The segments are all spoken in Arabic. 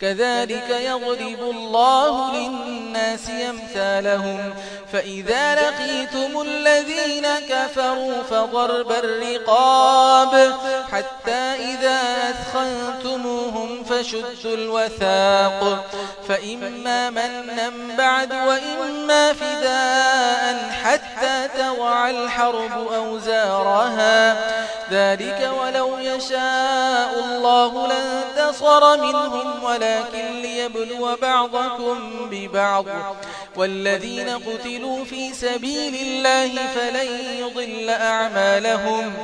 كذلك يضرب الله للناس أمثالهم. فإذا لقيتم الذين كفروا فضرب الرقاب حتى إذا أثخنتموهم فشدوا الوثاق. فإما من بعد وإما فداء حتى توعى الحرب أوزارها. ذلك وإذا يشاء الله لانتصر منهم ولكن ليبلو بعضكم ببعض والذين قتلوا في سبيل الله فلن يضل أعمالهم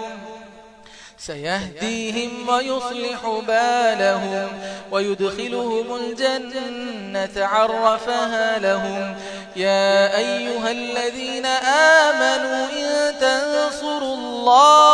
سيهديهم ويصلح بالهم ويدخلهم الجنة عرفها لهم يا أيها الذين آمنوا إن تنصروا الله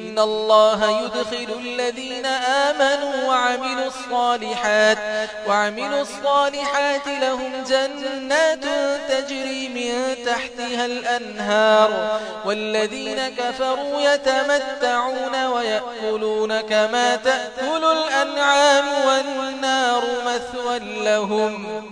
إن الله يدخل الذين آمنوا وعملوا الصالحات وعملوا الصالحات لهم جنات تجري من تحتها الأنهار والذين كفروا يتمتعون ويأكلون كما تأكل الأنعام والنار مثوى لهم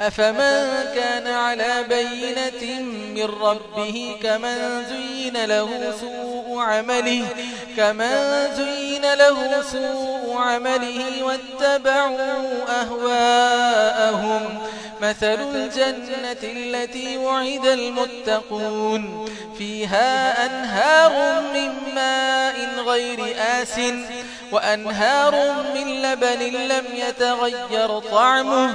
أفمن كان على بينة من ربه كمن زين له سوء عمله كمن زين له سوء عمله واتبعوا أهواءهم. مثل الجنة التي وعد المتقون فيها أنهار من ماء غير آس وأنهار من لبن لم يتغير طعمه.